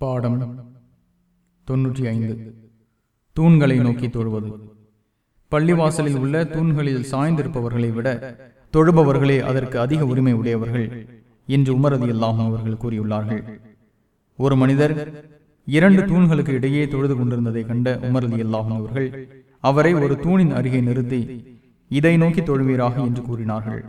பாடம் தொன்னூற்றி ஐந்து. தூண்களை நோக்கி தொழுவது. பள்ளிவாசலில் உள்ள தூண்களில் சாய்ந்திருப்பவர்களை விட தொழுபவர்களே அதற்கு அதிக உரிமை உடையவர்கள் என்று உமரது இல்லாமல் அவர்கள் கூறியுள்ளார்கள். ஒரு மனிதர் இரண்டு தூண்களுக்கு இடையே தொழுது கொண்டிருந்ததை கண்ட உமரது இல்லாமல் அவர்கள் அவரை ஒரு தூணின் அருகே நிறுத்தி இதை நோக்கி தொழுவீராக என்று கூறினார்கள்.